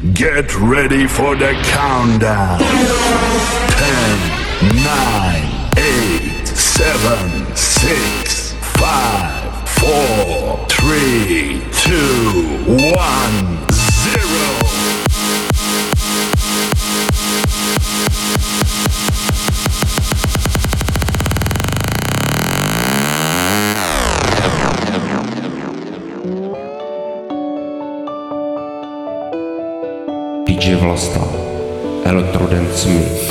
Get ready for the countdown. 10, 9, 8, 7, 6, 5, 4, 3, 2, 1, 0. And to me.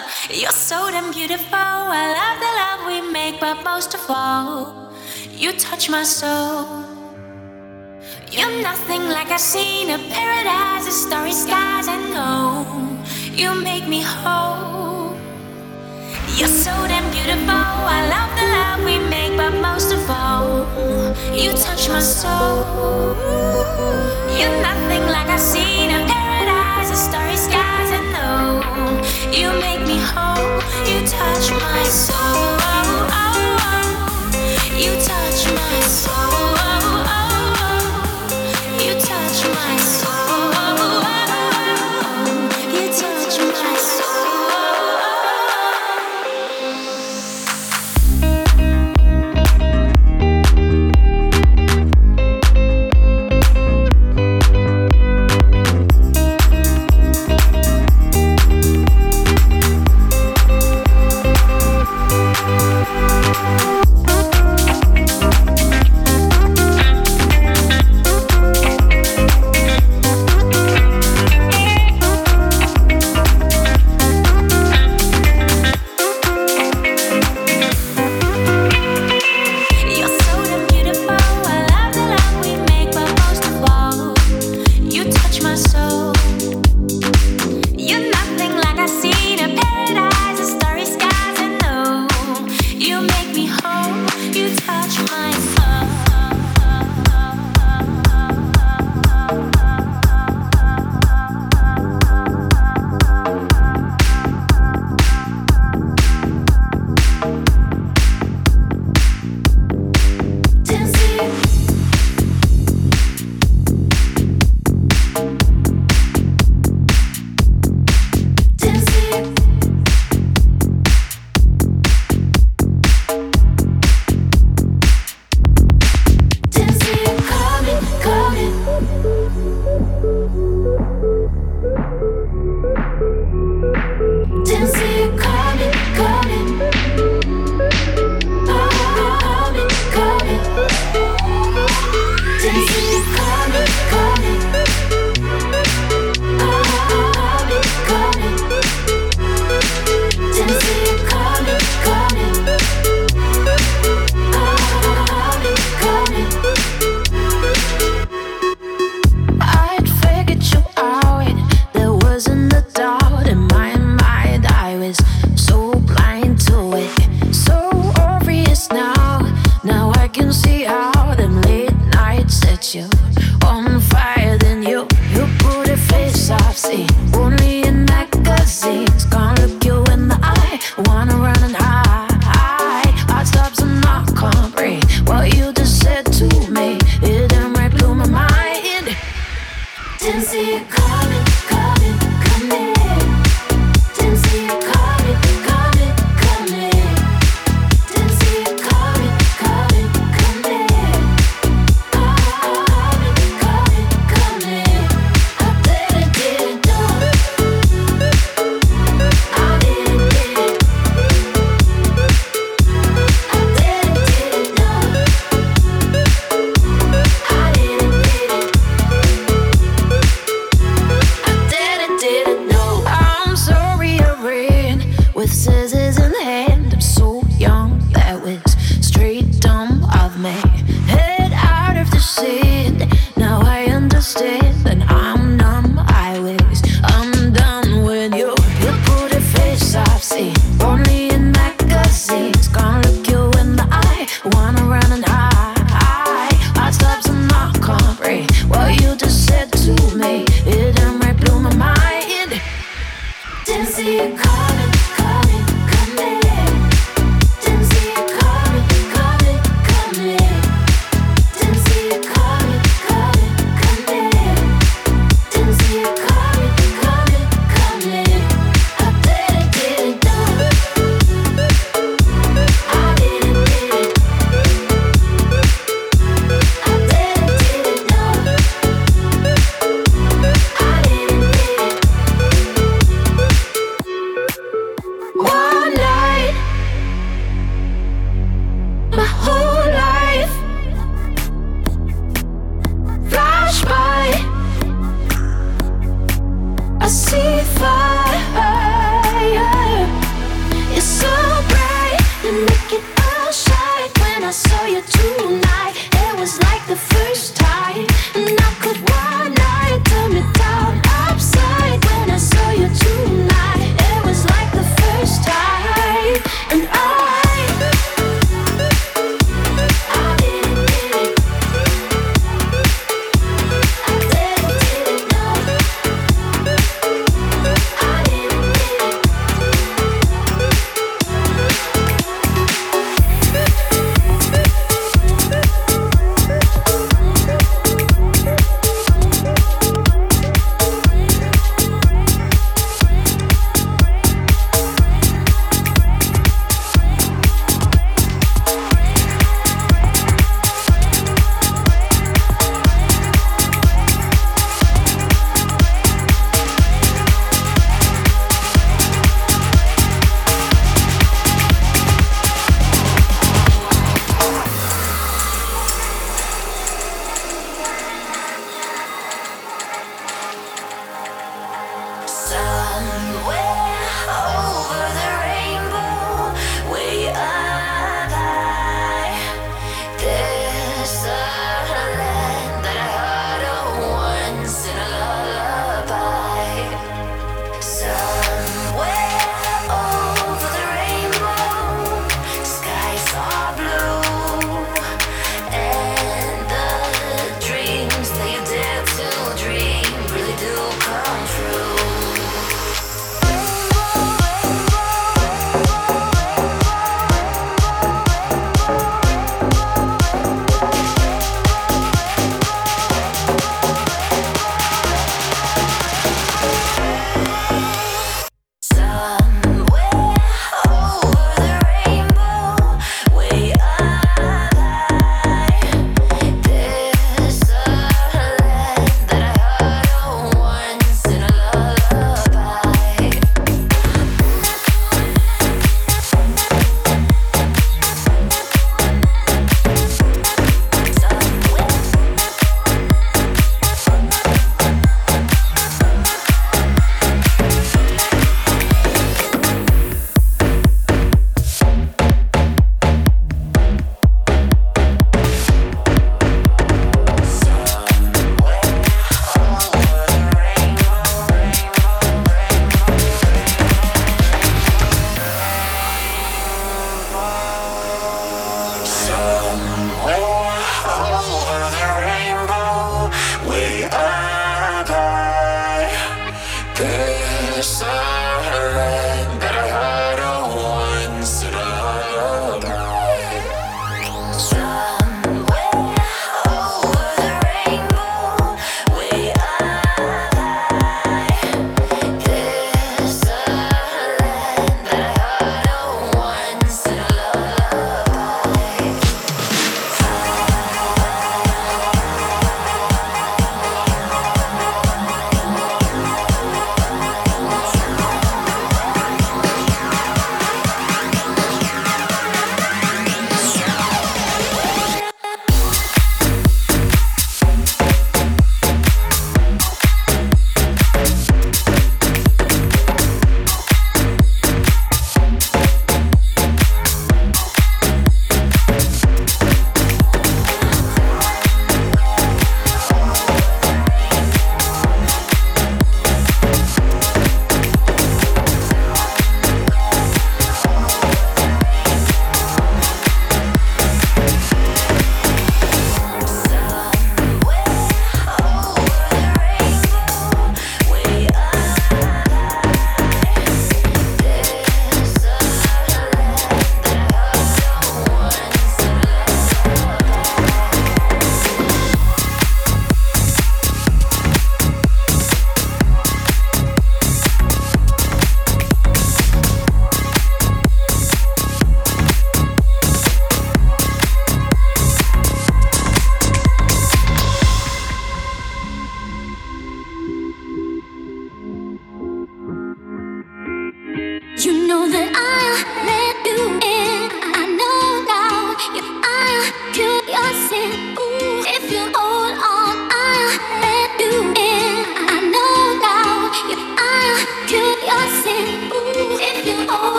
good. You're so damn beautiful. I love the love we make, but most of all, you touch my soul. You're nothing like I've seen a paradise, a starry skies. I know you make me whole. You're so damn beautiful. I love the love we make, but most of all, you touch my soul. You're nothing like I've seen a paradise, a starry you touch my soul. Oh, oh, oh.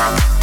Wow.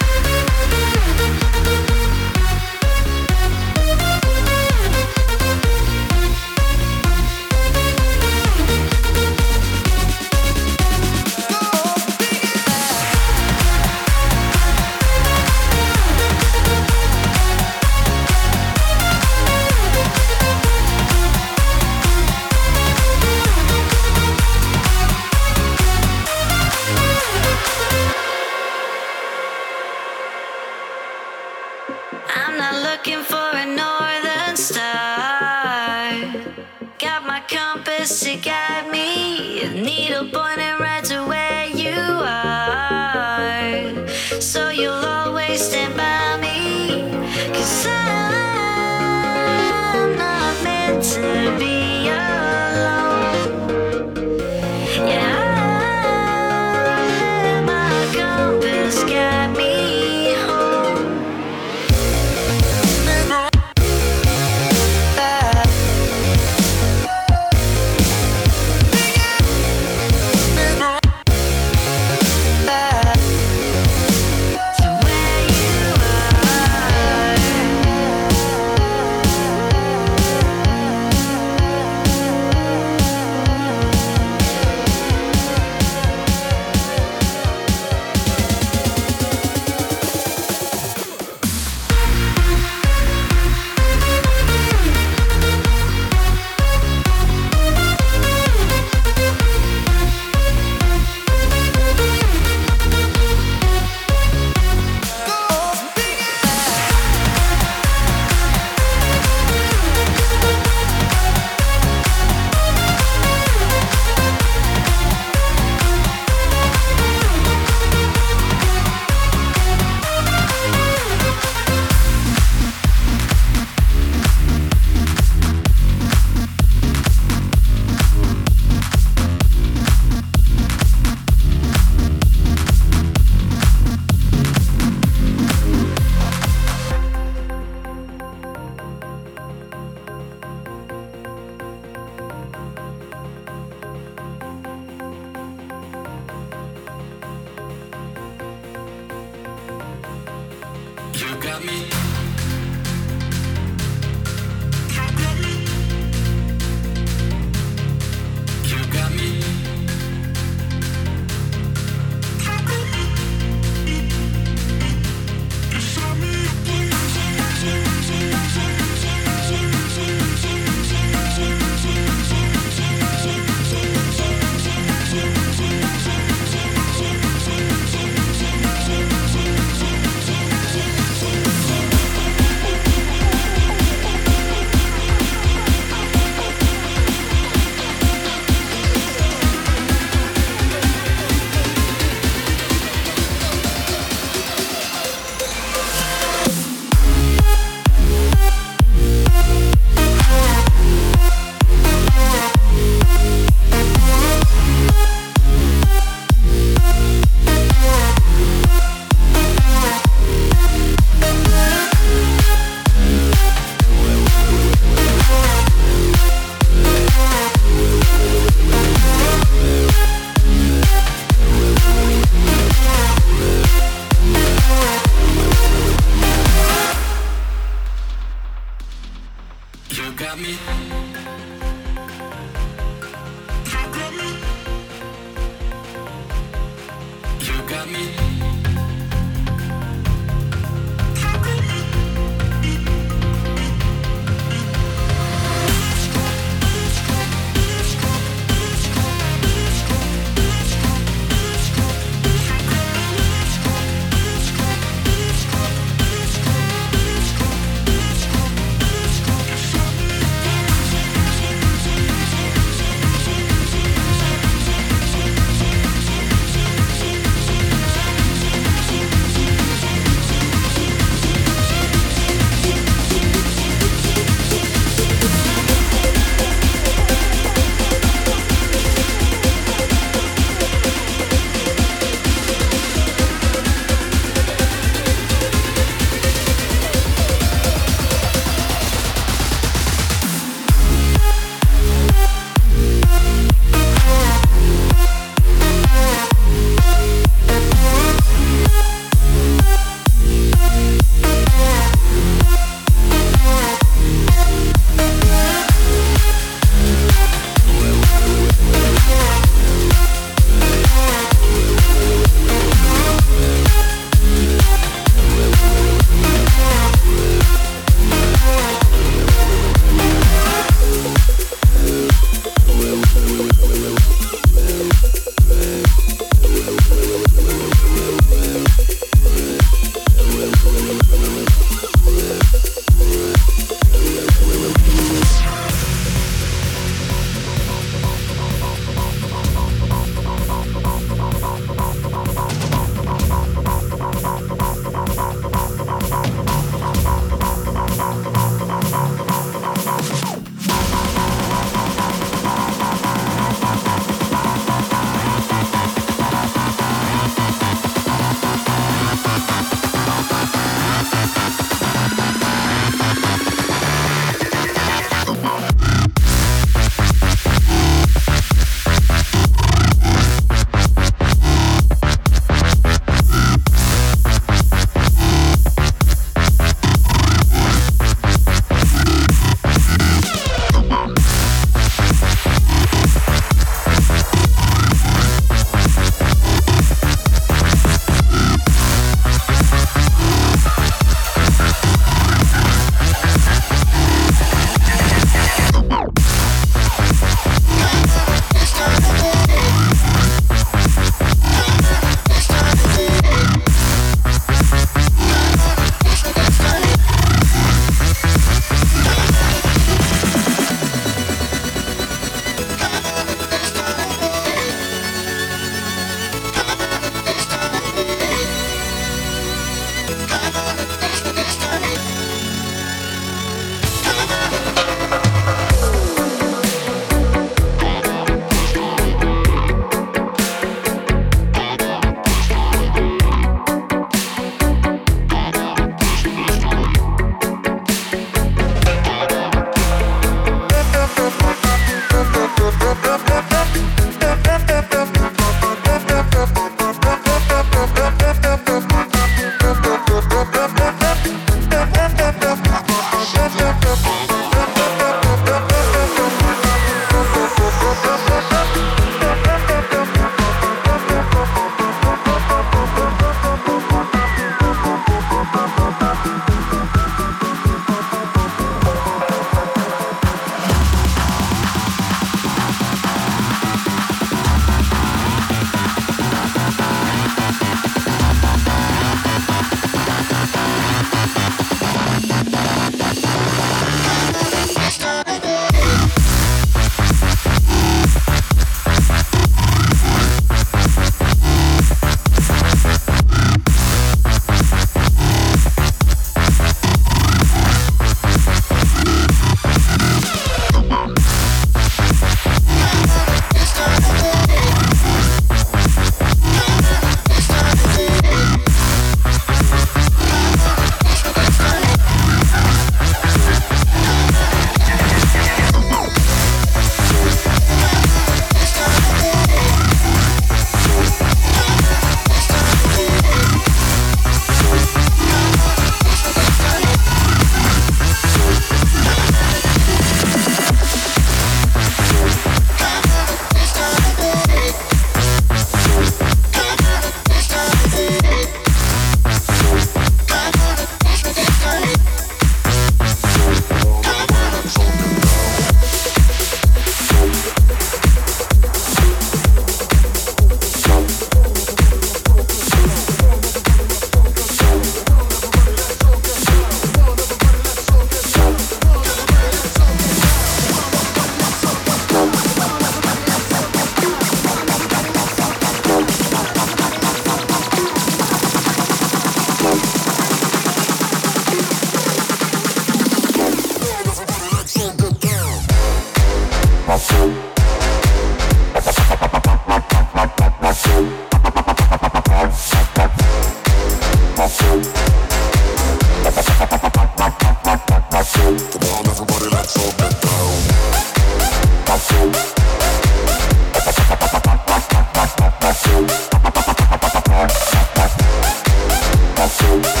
Come